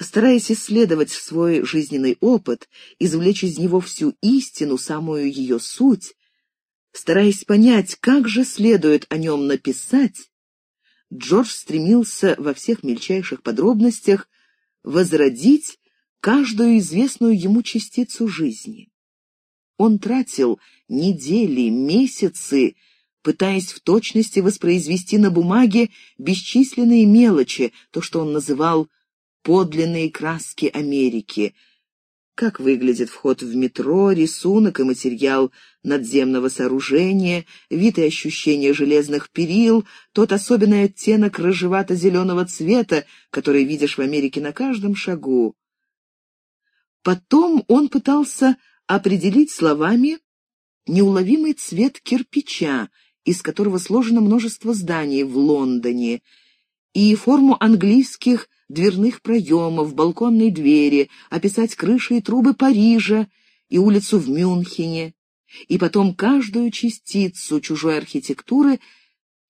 Стараясь исследовать свой жизненный опыт, извлечь из него всю истину, самую ее суть, стараясь понять, как же следует о нем написать, Джордж стремился во всех мельчайших подробностях возродить каждую известную ему частицу жизни. Он тратил недели, месяцы, пытаясь в точности воспроизвести на бумаге бесчисленные мелочи, то, что он называл «подлинные краски Америки», как выглядит вход в метро, рисунок и материал надземного сооружения, вид и ощущение железных перил, тот особенный оттенок рыжевато-зеленого цвета, который видишь в Америке на каждом шагу. Потом он пытался определить словами неуловимый цвет кирпича, из которого сложено множество зданий в Лондоне, и форму английских дверных проемов, балконной двери, описать крыши и трубы Парижа и улицу в Мюнхене, и потом каждую частицу чужой архитектуры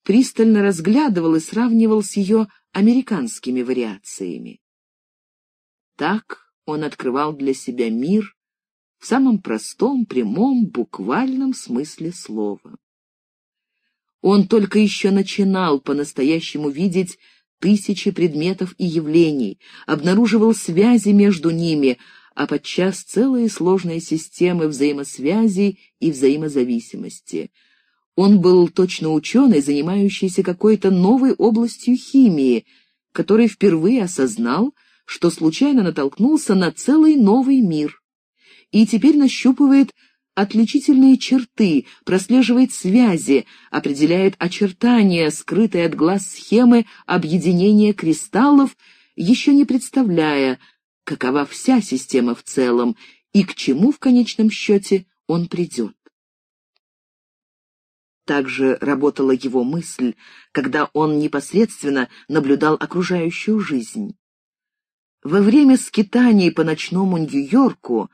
пристально разглядывал и сравнивал с ее американскими вариациями. Так он открывал для себя мир в самом простом, прямом, буквальном смысле слова. Он только еще начинал по-настоящему видеть тысячи предметов и явлений, обнаруживал связи между ними, а подчас целые сложные системы взаимосвязей и взаимозависимости. Он был точно ученый, занимающийся какой-то новой областью химии, который впервые осознал, что случайно натолкнулся на целый новый мир. И теперь нащупывает отличительные черты, прослеживает связи, определяет очертания, скрытые от глаз схемы объединения кристаллов, еще не представляя, какова вся система в целом и к чему в конечном счете он придет. Также работала его мысль, когда он непосредственно наблюдал окружающую жизнь. Во время скитаний по ночному Нью-Йорку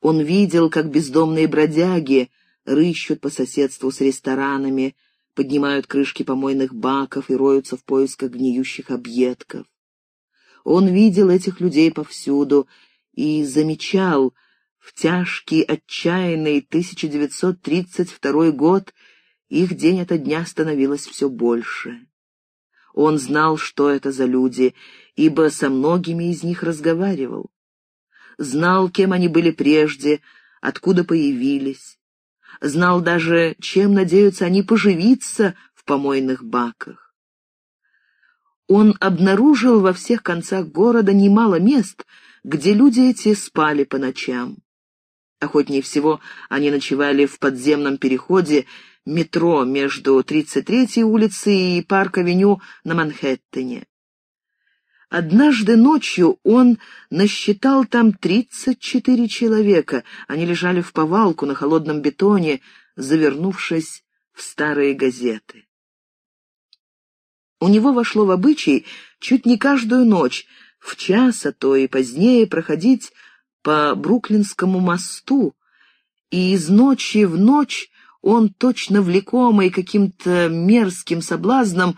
он видел, как бездомные бродяги рыщут по соседству с ресторанами, поднимают крышки помойных баков и роются в поисках гниющих объедков. Он видел этих людей повсюду и замечал, в тяжкий, отчаянный 1932 год их день ото дня становилось все больше. Он знал, что это за люди, ибо со многими из них разговаривал знал, кем они были прежде, откуда появились, знал даже, чем надеются они поживиться в помойных баках. Он обнаружил во всех концах города немало мест, где люди эти спали по ночам. Охотнее всего они ночевали в подземном переходе метро между 33-й улицей и парк-авеню на Манхэттене. Однажды ночью он насчитал там тридцать четыре человека. Они лежали в повалку на холодном бетоне, завернувшись в старые газеты. У него вошло в обычай чуть не каждую ночь, в час, а то и позднее, проходить по Бруклинскому мосту, и из ночи в ночь он, точно влекомый каким-то мерзким соблазном,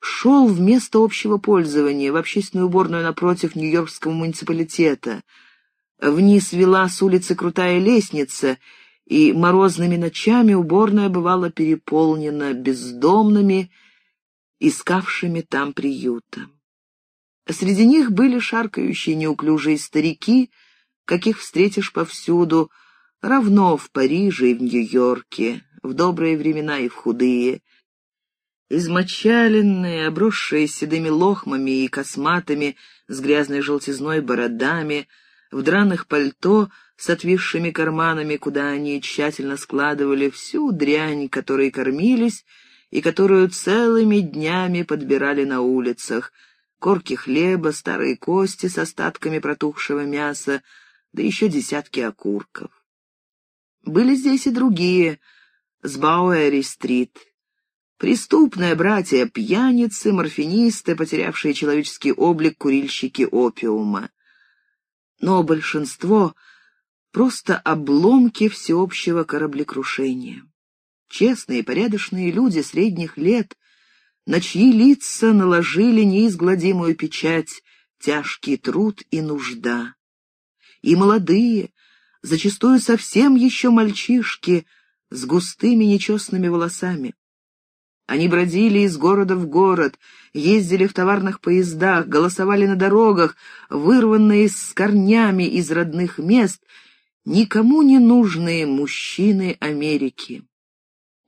шел в место общего пользования, в общественную уборную напротив Нью-Йоркского муниципалитета. Вниз вела с улицы крутая лестница, и морозными ночами уборная бывала переполнена бездомными, искавшими там приюта. Среди них были шаркающие неуклюжие старики, каких встретишь повсюду, равно в Париже и в Нью-Йорке, в добрые времена и в худые — измочаленные, обросшие седыми лохмами и косматыми, с грязной желтизной бородами, в драных пальто с отвисшими карманами, куда они тщательно складывали всю дрянь, которой кормились и которую целыми днями подбирали на улицах, корки хлеба, старые кости с остатками протухшего мяса, да еще десятки окурков. Были здесь и другие, с Бауэри-стрит, Преступное братья, пьяницы, морфинисты, потерявшие человеческий облик курильщики опиума. Но большинство — просто обломки всеобщего кораблекрушения. Честные, порядочные люди средних лет, на чьи лица наложили неизгладимую печать тяжкий труд и нужда. И молодые, зачастую совсем еще мальчишки, с густыми нечестными волосами. Они бродили из города в город, ездили в товарных поездах, голосовали на дорогах, вырванные с корнями из родных мест, никому не нужные мужчины Америки.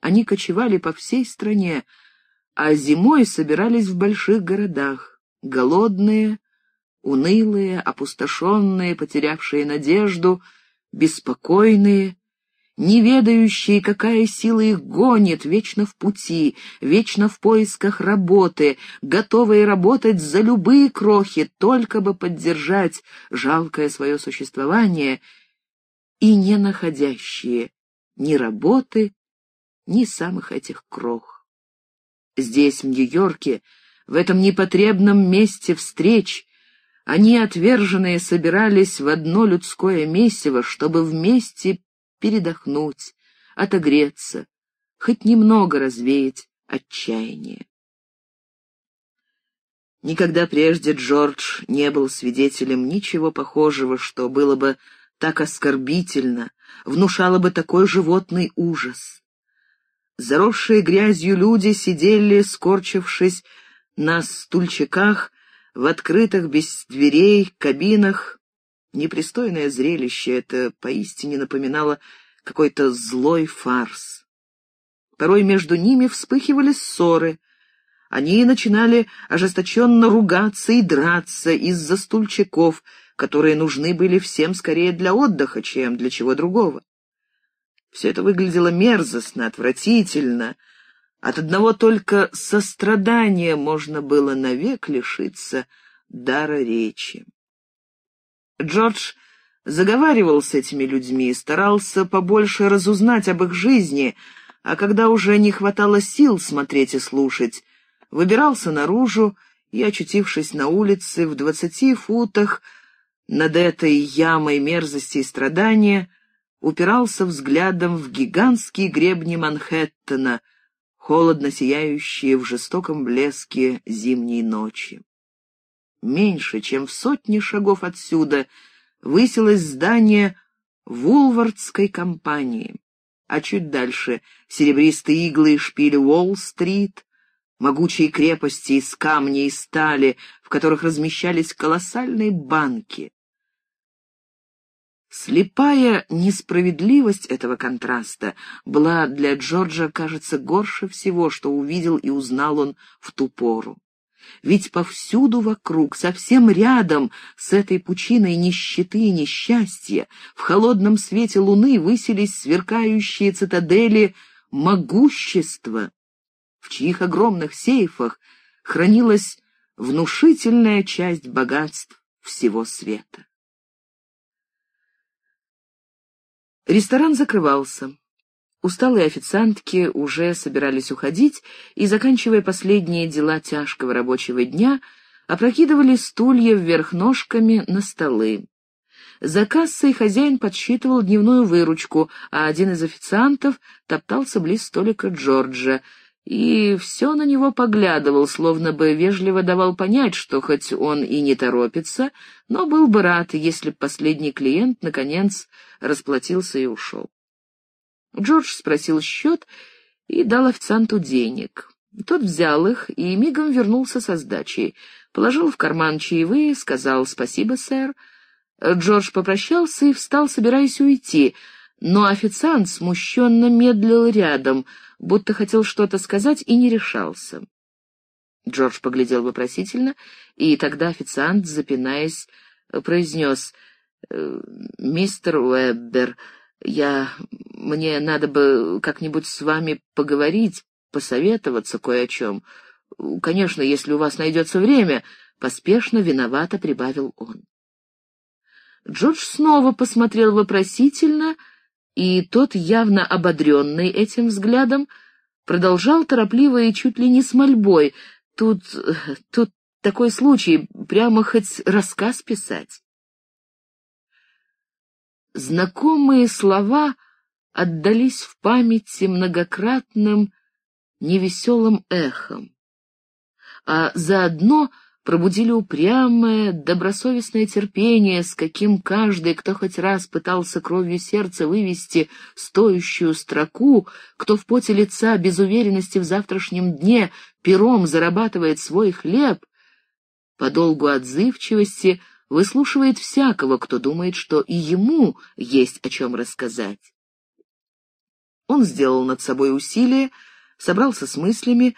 Они кочевали по всей стране, а зимой собирались в больших городах, голодные, унылые, опустошенные, потерявшие надежду, беспокойные, не ведающие, какая сила их гонит, вечно в пути, вечно в поисках работы, готовые работать за любые крохи, только бы поддержать жалкое свое существование, и не находящие ни работы, ни самых этих крох. Здесь, в Нью-Йорке, в этом непотребном месте встреч, они, отверженные, собирались в одно людское месиво, чтобы вместе передохнуть, отогреться, хоть немного развеять отчаяние. Никогда прежде Джордж не был свидетелем ничего похожего, что было бы так оскорбительно, внушало бы такой животный ужас. Заросшие грязью люди сидели, скорчившись на стульчиках, в открытых без дверей кабинах. Непристойное зрелище это поистине напоминало какой-то злой фарс. Порой между ними вспыхивали ссоры. Они начинали ожесточенно ругаться и драться из-за стульчиков, которые нужны были всем скорее для отдыха, чем для чего другого. Все это выглядело мерзостно, отвратительно, от одного только сострадания можно было навек лишиться дара речи. Джордж заговаривал с этими людьми, старался побольше разузнать об их жизни, а когда уже не хватало сил смотреть и слушать, выбирался наружу и, очутившись на улице в двадцати футах над этой ямой мерзости и страдания, упирался взглядом в гигантские гребни Манхэттена — холодно сияющие в жестоком блеске зимней ночи. Меньше, чем в сотни шагов отсюда, высилось здание Вулвардской компании, а чуть дальше — серебристые иглы и шпили Уолл-стрит, могучие крепости из камня и стали, в которых размещались колоссальные банки. Слепая несправедливость этого контраста была для Джорджа, кажется, горше всего, что увидел и узнал он в ту пору. Ведь повсюду вокруг, совсем рядом с этой пучиной нищеты и несчастья, в холодном свете луны высились сверкающие цитадели могущества, в чьих огромных сейфах хранилась внушительная часть богатств всего света. Ресторан закрывался. Усталые официантки уже собирались уходить и, заканчивая последние дела тяжкого рабочего дня, опрокидывали стулья вверх ножками на столы. За кассой хозяин подсчитывал дневную выручку, а один из официантов топтался близ столика Джорджа — и все на него поглядывал, словно бы вежливо давал понять, что хоть он и не торопится, но был бы рад, если б последний клиент, наконец, расплатился и ушел. Джордж спросил счет и дал официанту денег. Тот взял их и мигом вернулся со сдачей. Положил в карман чаевые, сказал «Спасибо, сэр». Джордж попрощался и встал, собираясь уйти, но официант смущенно медлил рядом — будто хотел что-то сказать и не решался. Джордж поглядел вопросительно, и тогда официант, запинаясь, произнес «Э, «Мистер Уэббер, я... мне надо бы как-нибудь с вами поговорить, посоветоваться кое о чем. Конечно, если у вас найдется время», — поспешно, виновато прибавил он. Джордж снова посмотрел вопросительно — и тот, явно ободренный этим взглядом, продолжал торопливо и чуть ли не с мольбой. Тут... тут такой случай, прямо хоть рассказ писать. Знакомые слова отдались в памяти многократным невеселым эхом, а заодно пробудили упрямое, добросовестное терпение, с каким каждый, кто хоть раз пытался кровью сердца вывести стоящую строку, кто в поте лица без уверенности в завтрашнем дне пером зарабатывает свой хлеб, по долгу отзывчивости выслушивает всякого, кто думает, что и ему есть о чем рассказать. Он сделал над собой усилие, собрался с мыслями,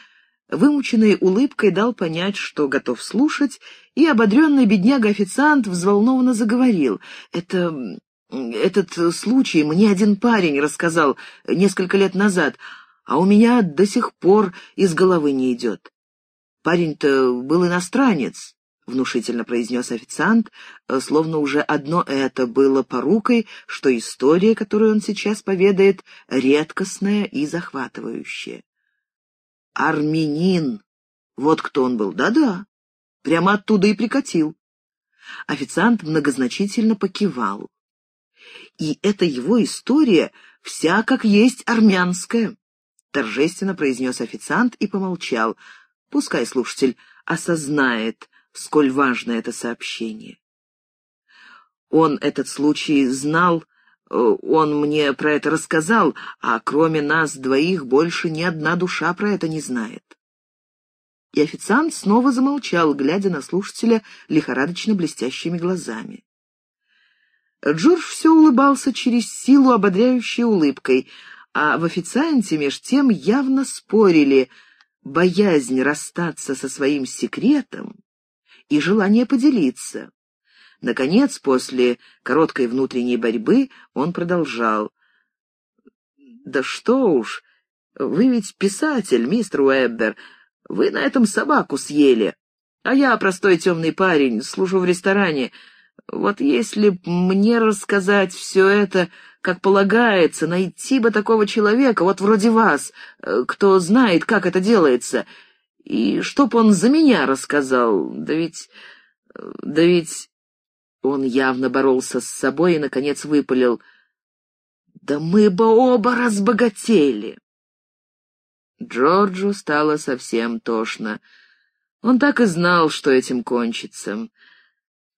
вымученной улыбкой дал понять, что готов слушать, и ободренный бедняга-официант взволнованно заговорил. «Это... этот случай мне один парень рассказал несколько лет назад, а у меня до сих пор из головы не идет. Парень-то был иностранец». — внушительно произнес официант, словно уже одно это было порукой, что история, которую он сейчас поведает, редкостная и захватывающая. Армянин. Вот кто он был. Да-да. Прямо оттуда и прикатил. Официант многозначительно покивал. И эта его история вся как есть армянская, торжественно произнес официант и помолчал. Пускай слушатель осознает, сколь важно это сообщение. Он этот случай знал Э, он мне про это рассказал, а кроме нас двоих больше ни одна душа про это не знает. И официант снова замолчал, глядя на слушателя лихорадочно блестящими глазами. Джордж все улыбался через силу ободряющей улыбкой, а в официанте меж тем явно спорили боязнь расстаться со своим секретом и желание поделиться. Наконец, после короткой внутренней борьбы, он продолжал. «Да что уж, вы ведь писатель, мистер Уэббер. Вы на этом собаку съели. А я простой темный парень, служу в ресторане. Вот если б мне рассказать все это, как полагается, найти бы такого человека, вот вроде вас, э, кто знает, как это делается, и чтоб он за меня рассказал, да ведь... Да ведь... Он явно боролся с собой и, наконец, выпалил. «Да мы бы оба разбогатели!» Джорджу стало совсем тошно. Он так и знал, что этим кончится.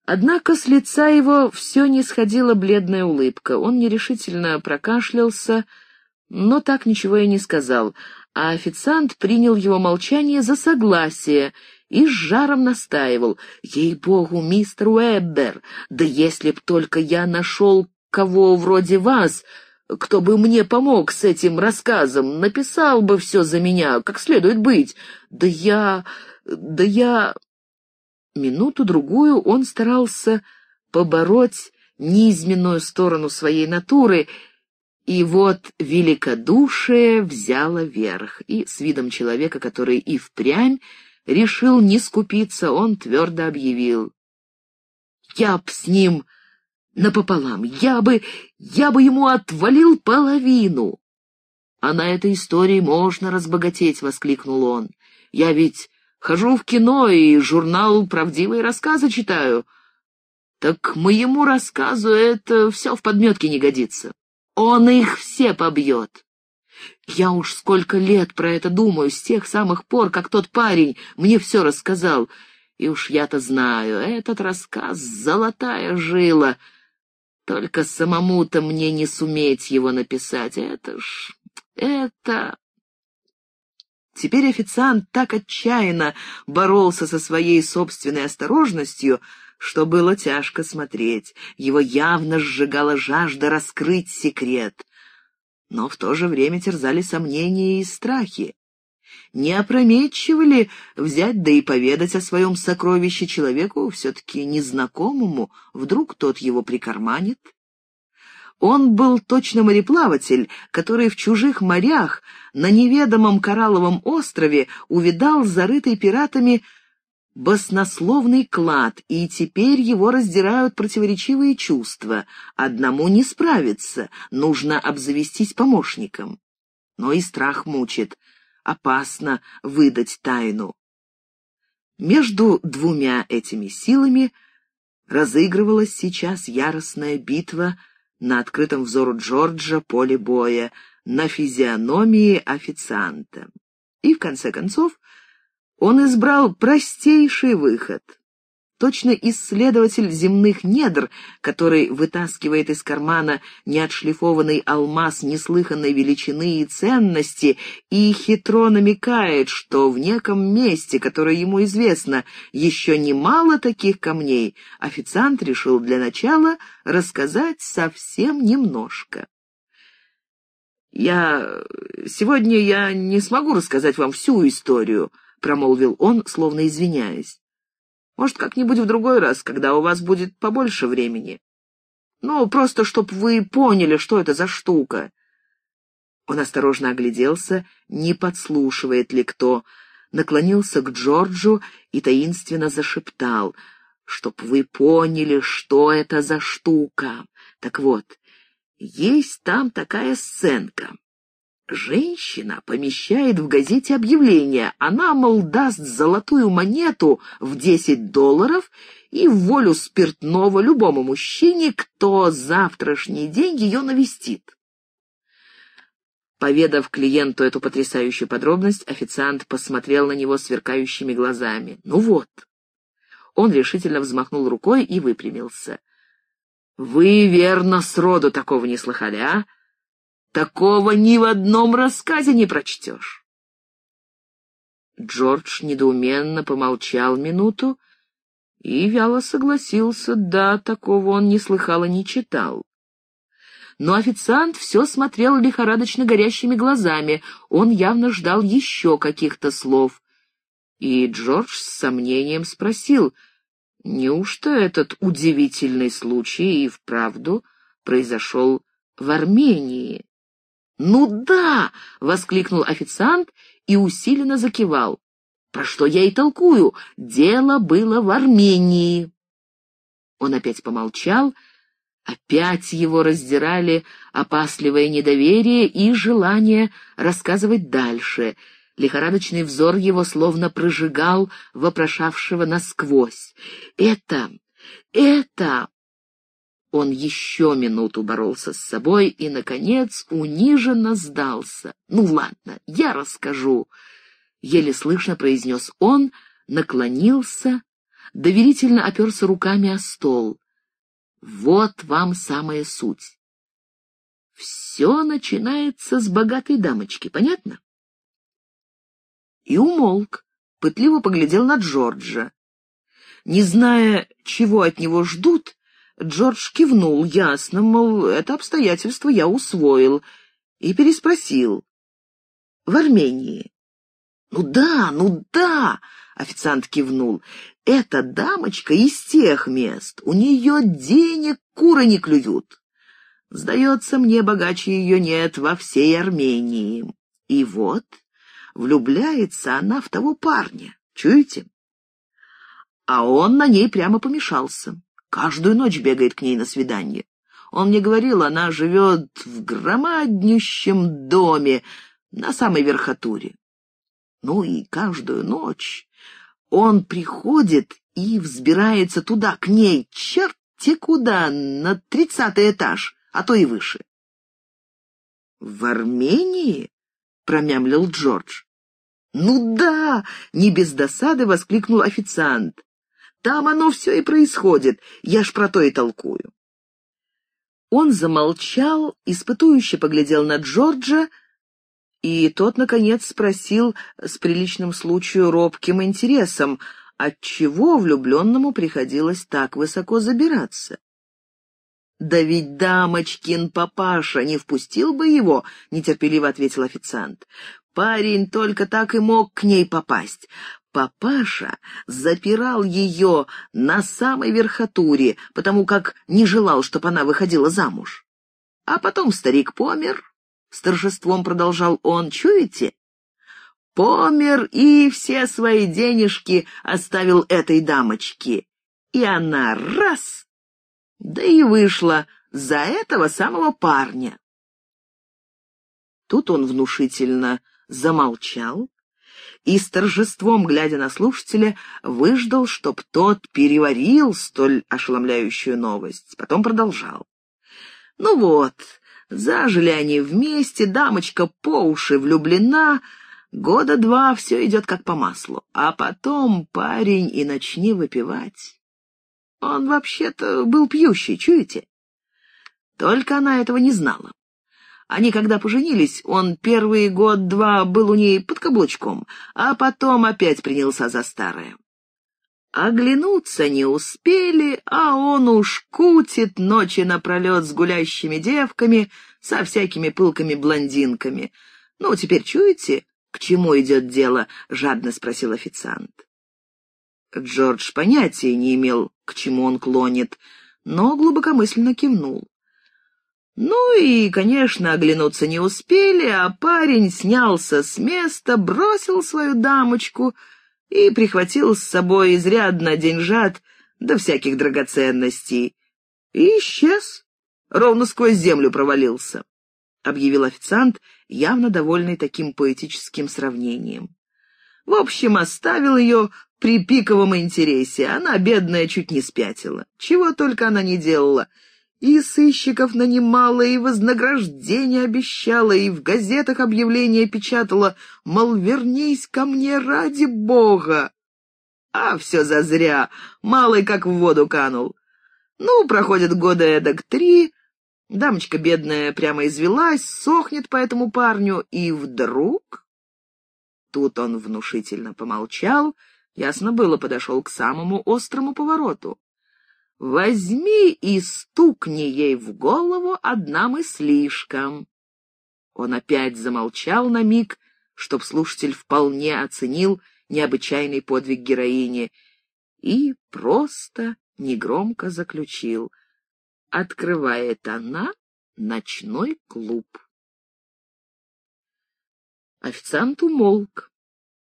Однако с лица его все не сходила бледная улыбка. Он нерешительно прокашлялся, но так ничего и не сказал, а официант принял его молчание за согласие и с жаром настаивал. «Ей-богу, мистер Уэббер, да если б только я нашел кого вроде вас, кто бы мне помог с этим рассказом, написал бы все за меня, как следует быть. Да я... да я...» Минуту-другую он старался побороть низменную сторону своей натуры, и вот великодушие взяло верх, и с видом человека, который и впрямь решил не скупиться, он твердо объявил. «Я б с ним напополам, я бы, я бы ему отвалил половину!» «А на этой истории можно разбогатеть!» — воскликнул он. «Я ведь хожу в кино и журнал «Правдивые рассказы» читаю. Так моему рассказу это все в подметке не годится. Он их все побьет. Я уж сколько лет про это думаю, с тех самых пор, как тот парень мне все рассказал. И уж я-то знаю, этот рассказ — золотая жила. Только самому-то мне не суметь его написать. Это ж... это... Теперь официант так отчаянно боролся со своей собственной осторожностью, что было тяжко смотреть. Его явно сжигала жажда раскрыть секрет но в то же время терзали сомнения и страхи. Не опрометчиво ли взять да и поведать о своем сокровище человеку, все-таки незнакомому, вдруг тот его прикарманит? Он был точно мореплаватель, который в чужих морях на неведомом коралловом острове увидал зарытый пиратами баснословный клад, и теперь его раздирают противоречивые чувства. Одному не справиться, нужно обзавестись помощником. Но и страх мучит, опасно выдать тайну. Между двумя этими силами разыгрывалась сейчас яростная битва на открытом взору Джорджа поле боя, на физиономии официанта. И, в конце концов, Он избрал простейший выход — Точно исследователь земных недр, который вытаскивает из кармана неотшлифованный алмаз неслыханной величины и ценности и хитро намекает, что в неком месте, которое ему известно, еще немало таких камней, официант решил для начала рассказать совсем немножко. «Я... сегодня я не смогу рассказать вам всю историю», — промолвил он, словно извиняясь. Может, как-нибудь в другой раз, когда у вас будет побольше времени. Ну, просто чтоб вы поняли, что это за штука». Он осторожно огляделся, не подслушивает ли кто, наклонился к Джорджу и таинственно зашептал, «Чтоб вы поняли, что это за штука. Так вот, есть там такая сценка. Женщина помещает в газете объявление. Она, мол, даст золотую монету в 10 долларов и волю спиртного любому мужчине, кто завтрашний день ее навестит. Поведав клиенту эту потрясающую подробность, официант посмотрел на него сверкающими глазами. «Ну вот». Он решительно взмахнул рукой и выпрямился. «Вы, верно, сроду такого не слыхали, а? Такого ни в одном рассказе не прочтешь. Джордж недоуменно помолчал минуту и вяло согласился, да, такого он не слыхал и не читал. Но официант все смотрел лихорадочно горящими глазами, он явно ждал еще каких-то слов. И Джордж с сомнением спросил, неужто этот удивительный случай и вправду произошел в Армении? «Ну да!» — воскликнул официант и усиленно закивал. «Про что я и толкую? Дело было в Армении». Он опять помолчал, опять его раздирали опасливое недоверие и желание рассказывать дальше. Лихорадочный взор его словно прожигал вопрошавшего насквозь. «Это... это...» Он еще минуту боролся с собой и, наконец, униженно сдался. «Ну ладно, я расскажу», — еле слышно произнес он, наклонился, доверительно оперся руками о стол. «Вот вам самая суть. Все начинается с богатой дамочки, понятно?» И умолк, пытливо поглядел на Джорджа. Не зная, чего от него ждут, Джордж кивнул ясно, мол, это обстоятельство я усвоил, и переспросил. «В Армении?» «Ну да, ну да!» — официант кивнул. «Эта дамочка из тех мест, у нее денег куры не клюют. Сдается мне, богаче ее нет во всей Армении. И вот влюбляется она в того парня, чуете? А он на ней прямо помешался. Каждую ночь бегает к ней на свидание. Он мне говорил, она живет в громаднющем доме на самой верхотуре. Ну и каждую ночь он приходит и взбирается туда, к ней, черти куда, на тридцатый этаж, а то и выше. «В Армении?» — промямлил Джордж. «Ну да!» — не без досады воскликнул официант. Там оно все и происходит, я ж про то и толкую. Он замолчал, испытующе поглядел на Джорджа, и тот, наконец, спросил с приличным случаю робким интересом, отчего влюбленному приходилось так высоко забираться. «Да ведь дамочкин папаша не впустил бы его», — нетерпеливо ответил официант. «Парень только так и мог к ней попасть. Папаша запирал ее на самой верхотуре, потому как не желал, чтобы она выходила замуж. А потом старик помер, — с торжеством продолжал он, — чуете? Помер и все свои денежки оставил этой дамочке. И она раз, да и вышла за этого самого парня. Тут он внушительно замолчал, и с торжеством, глядя на слушателя, выждал, чтоб тот переварил столь ошеломляющую новость. Потом продолжал. «Ну вот, зажили они вместе, дамочка по уши влюблена, Года два все идет как по маслу, а потом парень и начни выпивать. Он вообще-то был пьющий, чуете? Только она этого не знала. Они когда поженились, он первый год-два был у ней под каблучком, а потом опять принялся за старое. Оглянуться не успели, а он уж кутит ночи напролет с гулящими девками, со всякими пылками блондинками. «Ну, теперь чуете, к чему идет дело?» — жадно спросил официант. Джордж понятия не имел, к чему он клонит, но глубокомысленно кивнул. Ну и, конечно, оглянуться не успели, а парень снялся с места, бросил свою дамочку и прихватил с собой изрядно деньжат да всяких драгоценностей. И исчез ровно сквозь землю провалился», — объявил официант, явно довольный таким поэтическим сравнением. В общем, оставил ее при пиковом интересе. Она, бедная, чуть не спятила. Чего только она не делала. И сыщиков нанимала, и вознаграждение обещала, и в газетах объявления печатала, мол, вернись ко мне ради бога. А все зазря, малый как в воду канул. Ну, проходит года эдак три, дамочка бедная прямо извелась, сохнет по этому парню, и вдруг... Тут он внушительно помолчал, ясно было, подошел к самому острому повороту. «Возьми и стукни ей в голову одна слишком. Он опять замолчал на миг, чтоб слушатель вполне оценил необычайный подвиг героини, и просто негромко заключил. Открывает она ночной клуб. Официант умолк.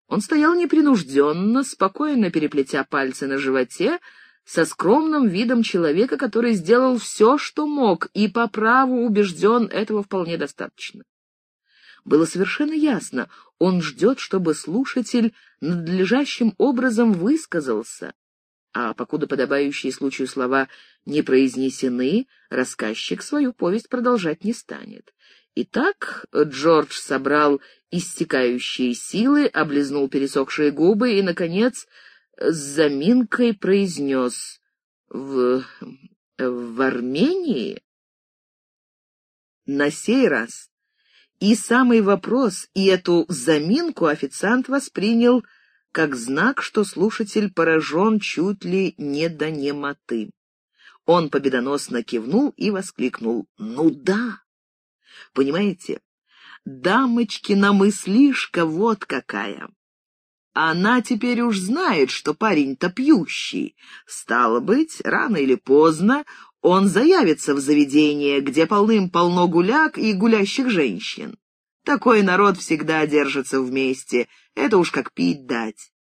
Он стоял непринужденно, спокойно переплетя пальцы на животе, со скромным видом человека, который сделал все, что мог, и по праву убежден, этого вполне достаточно. Было совершенно ясно, он ждет, чтобы слушатель надлежащим образом высказался, а покуда подобающие случаю слова не произнесены, рассказчик свою повесть продолжать не станет. Итак, Джордж собрал истекающие силы, облизнул пересохшие губы и, наконец, с заминкой произнес «В... в Армении?» На сей раз и самый вопрос, и эту заминку официант воспринял как знак, что слушатель поражен чуть ли не до немоты. Он победоносно кивнул и воскликнул «Ну да!» Понимаете, дамочкина мыслишка вот какая. Она теперь уж знает, что парень-то пьющий. Стало быть, рано или поздно он заявится в заведение, где полным-полно гуляк и гулящих женщин. Такой народ всегда держится вместе, это уж как пить дать.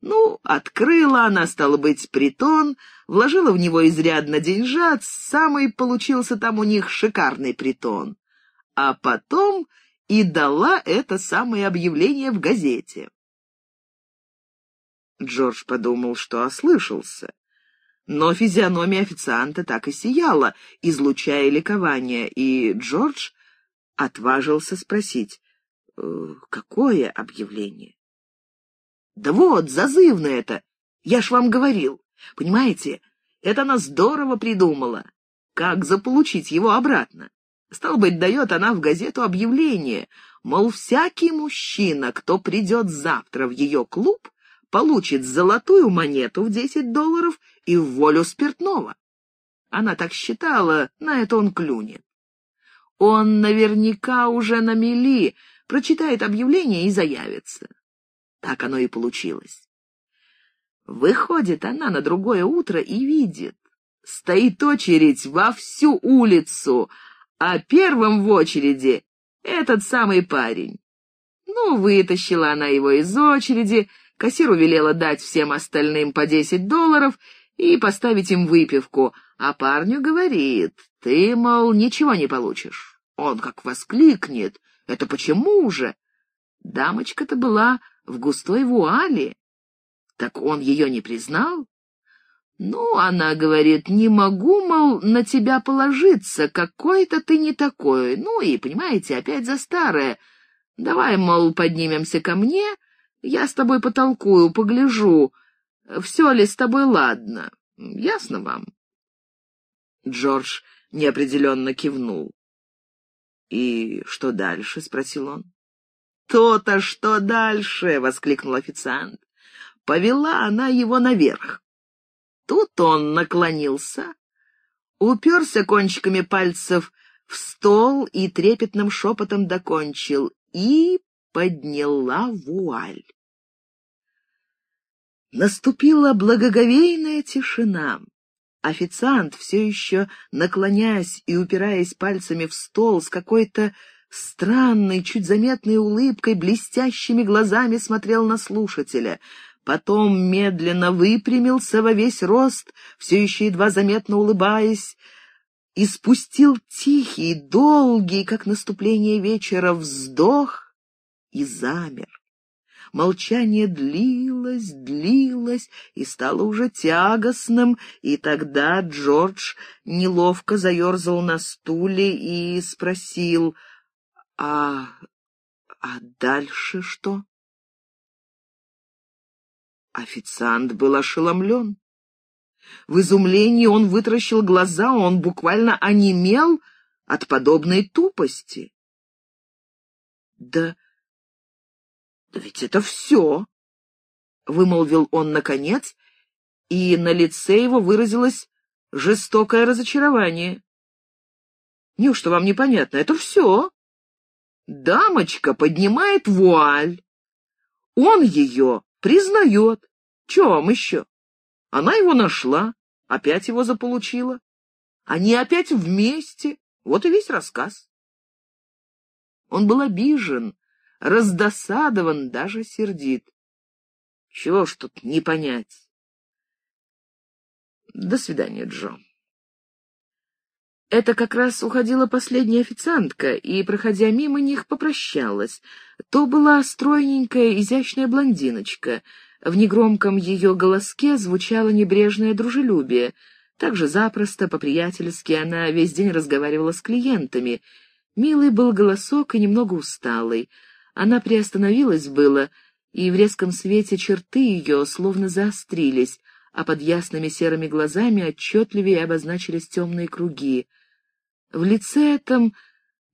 Ну, открыла она, стало быть, притон, вложила в него изрядно деньжат, самый получился там у них шикарный притон. А потом и дала это самое объявление в газете. Джордж подумал, что ослышался. Но физиономия официанта так и сияла, излучая ликование, и Джордж отважился спросить, «Э, какое объявление? «Да вот, зазывно это! Я ж вам говорил. Понимаете, это она здорово придумала. Как заполучить его обратно? Стал быть, дает она в газету объявление, мол, всякий мужчина, кто придет завтра в ее клуб, получит золотую монету в десять долларов и в волю спиртного. Она так считала, на это он клюнет. Он наверняка уже на мели, прочитает объявление и заявится. Так оно и получилось. Выходит она на другое утро и видит. Стоит очередь во всю улицу, а первым в очереди этот самый парень. Ну, вытащила она его из очереди, Кассиру велела дать всем остальным по десять долларов и поставить им выпивку, а парню говорит, ты, мол, ничего не получишь. Он как воскликнет, это почему же? Дамочка-то была в густой вуале. Так он ее не признал? Ну, она говорит, не могу, мол, на тебя положиться, какой-то ты не такой. Ну и, понимаете, опять за старое. Давай, мол, поднимемся ко мне, я с тобой потолкую, погляжу, все ли с тобой ладно. Ясно вам?» Джордж неопределенно кивнул. «И что дальше?» — спросил он. «То-то, что дальше!» — воскликнул официант. Повела она его наверх. Тут он наклонился, уперся кончиками пальцев в стол и трепетным шепотом докончил и подняла вуаль. Наступила благоговейная тишина. Официант, все еще наклоняясь и упираясь пальцами в стол, с какой-то странной, чуть заметной улыбкой, блестящими глазами смотрел на слушателя. Потом медленно выпрямился во весь рост, все еще едва заметно улыбаясь, и спустил тихий, долгий, как наступление вечера, вздох и замер. Молчание длилось, длилось и стало уже тягостным, и тогда Джордж неловко заерзал на стуле и спросил, «А... а дальше что?» Официант был ошеломлен. В изумлении он вытаращил глаза, он буквально онемел от подобной тупости. «Да «Да ведь это все!» — вымолвил он наконец, и на лице его выразилось жестокое разочарование. «Неужто вам непонятно? Это все!» Дамочка поднимает вуаль. Он ее признает. Чем еще? Она его нашла, опять его заполучила. Они опять вместе. Вот и весь рассказ. Он был обижен, раздосадован, даже сердит. Чего ж тут не понять? До свидания, Джо. Это как раз уходила последняя официантка, и, проходя мимо них, попрощалась. То была стройненькая, изящная блондиночка. В негромком ее голоске звучало небрежное дружелюбие. Так же запросто, по-приятельски, она весь день разговаривала с клиентами. Милый был голосок и немного усталый. Она приостановилась было, и в резком свете черты ее словно заострились, а под ясными серыми глазами отчетливее обозначились темные круги. В лице этом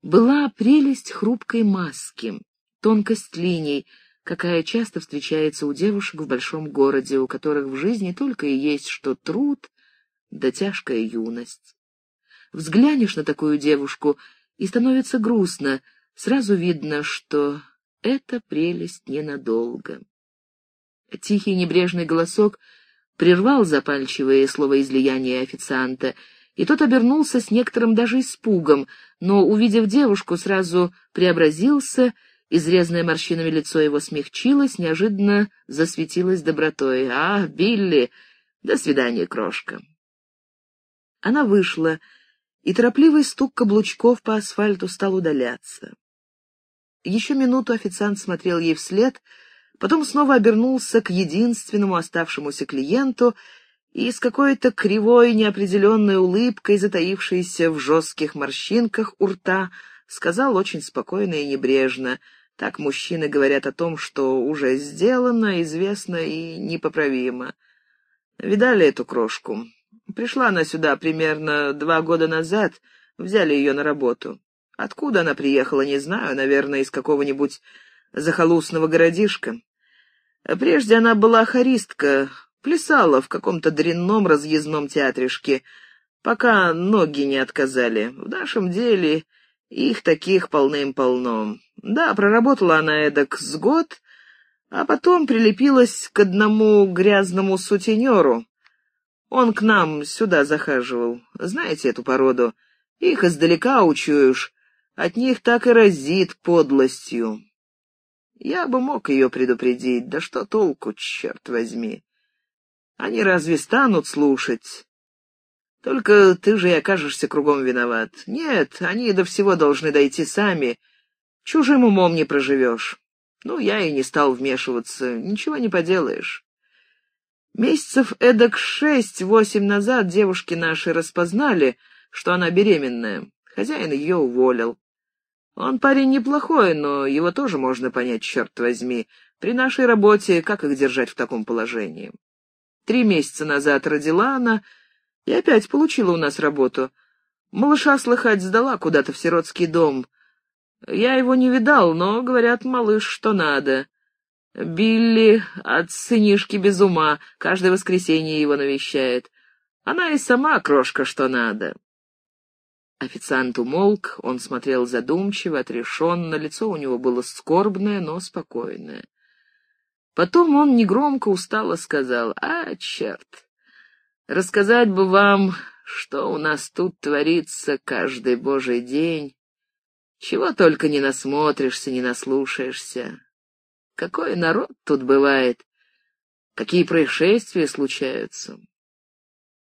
была прелесть хрупкой маски, тонкость линий, какая часто встречается у девушек в большом городе, у которых в жизни только и есть что труд да тяжкая юность. Взглянешь на такую девушку, и становится грустно, сразу видно, что эта прелесть ненадолго. Тихий небрежный голосок прервал запальчивое словоизлияние официанта, и тот обернулся с некоторым даже испугом, но, увидев девушку, сразу преобразился, изрезанное морщинами лицо его смягчилось, неожиданно засветилось добротой. «А, Билли! До свидания, крошка!» Она вышла, и торопливый стук каблучков по асфальту стал удаляться. Еще минуту официант смотрел ей вслед, потом снова обернулся к единственному оставшемуся клиенту и с какой-то кривой неопределенной улыбкой, затаившейся в жестких морщинках у рта, сказал очень спокойно и небрежно. Так мужчины говорят о том, что уже сделано, известно и непоправимо. Видали эту крошку? Пришла она сюда примерно два года назад, взяли ее на работу. Откуда она приехала, не знаю, наверное, из какого-нибудь захолустного городишка. Прежде она была хористка, плясала в каком-то дрянном разъездном театришке, пока ноги не отказали. В нашем деле их таких полным-полно. Да, проработала она эдак с год, а потом прилепилась к одному грязному сутенеру. Он к нам сюда захаживал. Знаете эту породу? Их издалека учуешь. От них так и разит подлостью. Я бы мог ее предупредить, да что толку, черт возьми. Они разве станут слушать? Только ты же и окажешься кругом виноват. Нет, они до всего должны дойти сами. Чужим умом не проживешь. Ну, я и не стал вмешиваться, ничего не поделаешь. Месяцев эдак шесть-восемь назад девушки наши распознали, что она беременная. Хозяин ее уволил. Он парень неплохой, но его тоже можно понять, черт возьми. При нашей работе как их держать в таком положении? Три месяца назад родила она и опять получила у нас работу. Малыша, слыхать, сдала куда-то в сиротский дом. Я его не видал, но, говорят, малыш, что надо. Билли от сынишки без ума, каждое воскресенье его навещает. Она и сама крошка, что надо. Официант умолк, он смотрел задумчиво, отрешенно, лицо у него было скорбное, но спокойное. Потом он негромко устало сказал, «А, черт, рассказать бы вам, что у нас тут творится каждый божий день, чего только не насмотришься, не наслушаешься. Какой народ тут бывает, какие происшествия случаются.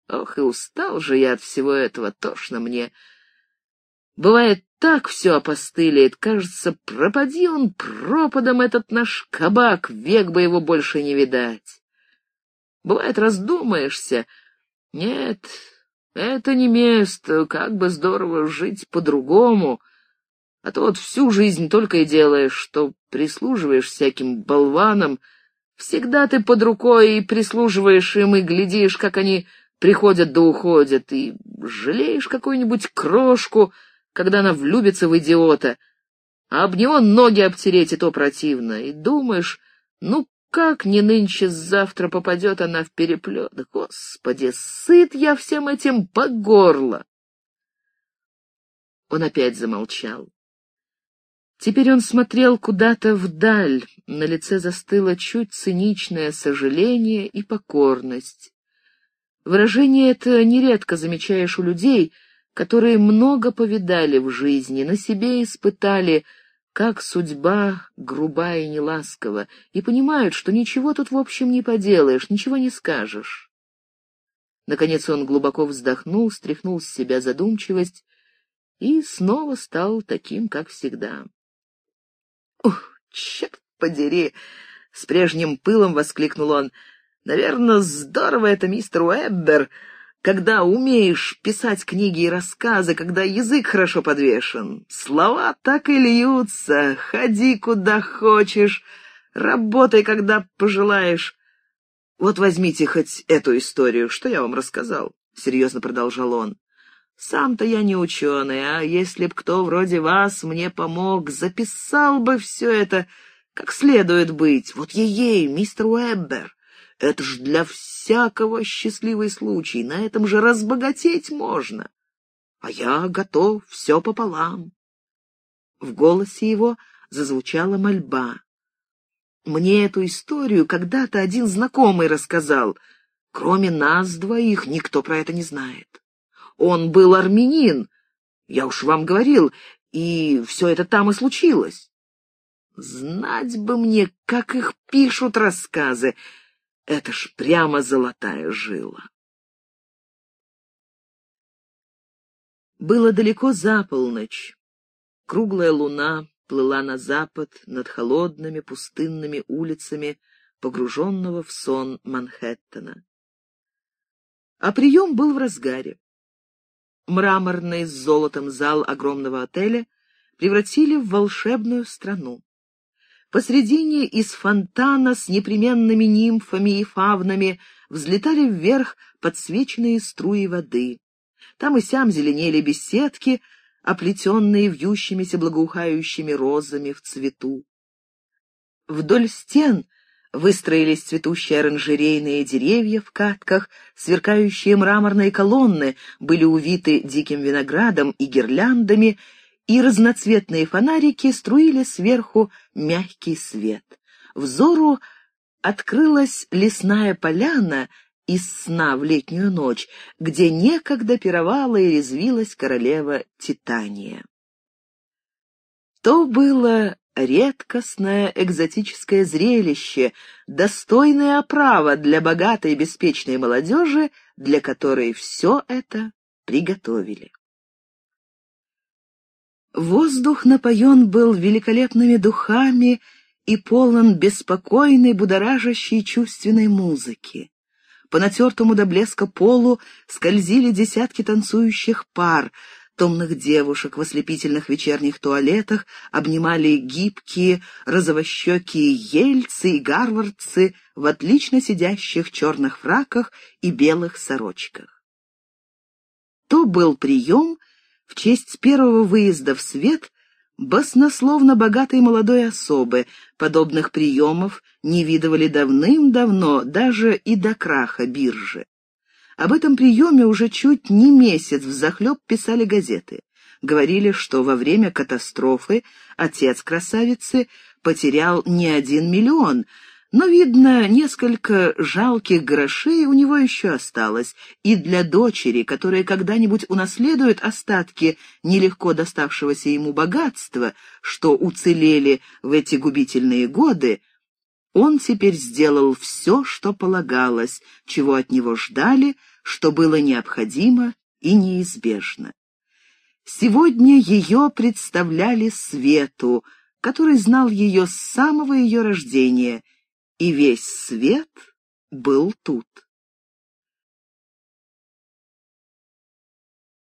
Ох, и устал же я от всего этого, тошно мне». Бывает, так все опостылеет, кажется, пропади он пропадом этот наш кабак, век бы его больше не видать. Бывает, раздумаешься, нет, это не место, как бы здорово жить по-другому, а то вот всю жизнь только и делаешь, что прислуживаешь всяким болванам, всегда ты под рукой и прислуживаешь им, и глядишь, как они приходят да уходят, и жалеешь какую-нибудь крошку — когда она влюбится в идиота, а об него ноги обтереть и то противно, и думаешь, ну как не нынче-завтра попадет она в переплет? Господи, сыт я всем этим по горло! Он опять замолчал. Теперь он смотрел куда-то вдаль, на лице застыло чуть циничное сожаление и покорность. Выражение это нередко замечаешь у людей — которые много повидали в жизни, на себе испытали, как судьба груба и неласкова, и понимают, что ничего тут в общем не поделаешь, ничего не скажешь. Наконец он глубоко вздохнул, стряхнул с себя задумчивость и снова стал таким, как всегда. «Ух, черт подери!» — с прежним пылом воскликнул он. «Наверное, здорово это, мистер Уэббер!» Когда умеешь писать книги и рассказы, когда язык хорошо подвешен. Слова так и льются. Ходи куда хочешь, работай, когда пожелаешь. Вот возьмите хоть эту историю, что я вам рассказал, — серьезно продолжал он. Сам-то я не ученый, а если б кто вроде вас мне помог, записал бы все это, как следует быть. Вот ей-ей, мистер Уэббер. Это ж для всякого счастливый случай, на этом же разбогатеть можно. А я готов все пополам. В голосе его зазвучала мольба. Мне эту историю когда-то один знакомый рассказал. Кроме нас двоих никто про это не знает. Он был армянин, я уж вам говорил, и все это там и случилось. Знать бы мне, как их пишут рассказы, это ж прямо золотая жила. Было далеко за полночь. Круглая луна плыла на запад над холодными пустынными улицами, погруженного в сон Манхэттена. А прием был в разгаре. Мраморный с золотом зал огромного отеля превратили в волшебную страну. Посредине из фонтана с непременными нимфами и фавнами взлетали вверх подсвеченные струи воды. Там и сям зеленели беседки, оплетенные вьющимися благоухающими розами в цвету. Вдоль стен выстроились цветущие оранжерейные деревья в катках, сверкающие мраморные колонны были увиты диким виноградом и гирляндами, и разноцветные фонарики струили сверху мягкий свет. Взору открылась лесная поляна из сна в летнюю ночь, где некогда пировала и резвилась королева Титания. То было редкостное экзотическое зрелище, достойное оправа для богатой и беспечной молодежи, для которой все это приготовили. Воздух напоен был великолепными духами и полон беспокойной, будоражащей чувственной музыки. По натертому до блеска полу скользили десятки танцующих пар, томных девушек в ослепительных вечерних туалетах обнимали гибкие розовощекие ельцы и гарвардцы в отлично сидящих черных фраках и белых сорочках. То был прием в честь первого выезда в свет баснословно богатой молодой особы. Подобных приемов не видывали давным-давно, даже и до краха биржи. Об этом приеме уже чуть не месяц взахлеб писали газеты. Говорили, что во время катастрофы отец красавицы потерял не один миллион, но, видно, несколько жалких грошей у него еще осталось, и для дочери, которая когда-нибудь унаследует остатки нелегко доставшегося ему богатства, что уцелели в эти губительные годы, он теперь сделал все, что полагалось, чего от него ждали, что было необходимо и неизбежно. Сегодня ее представляли Свету, который знал ее с самого ее рождения, и весь свет был тут.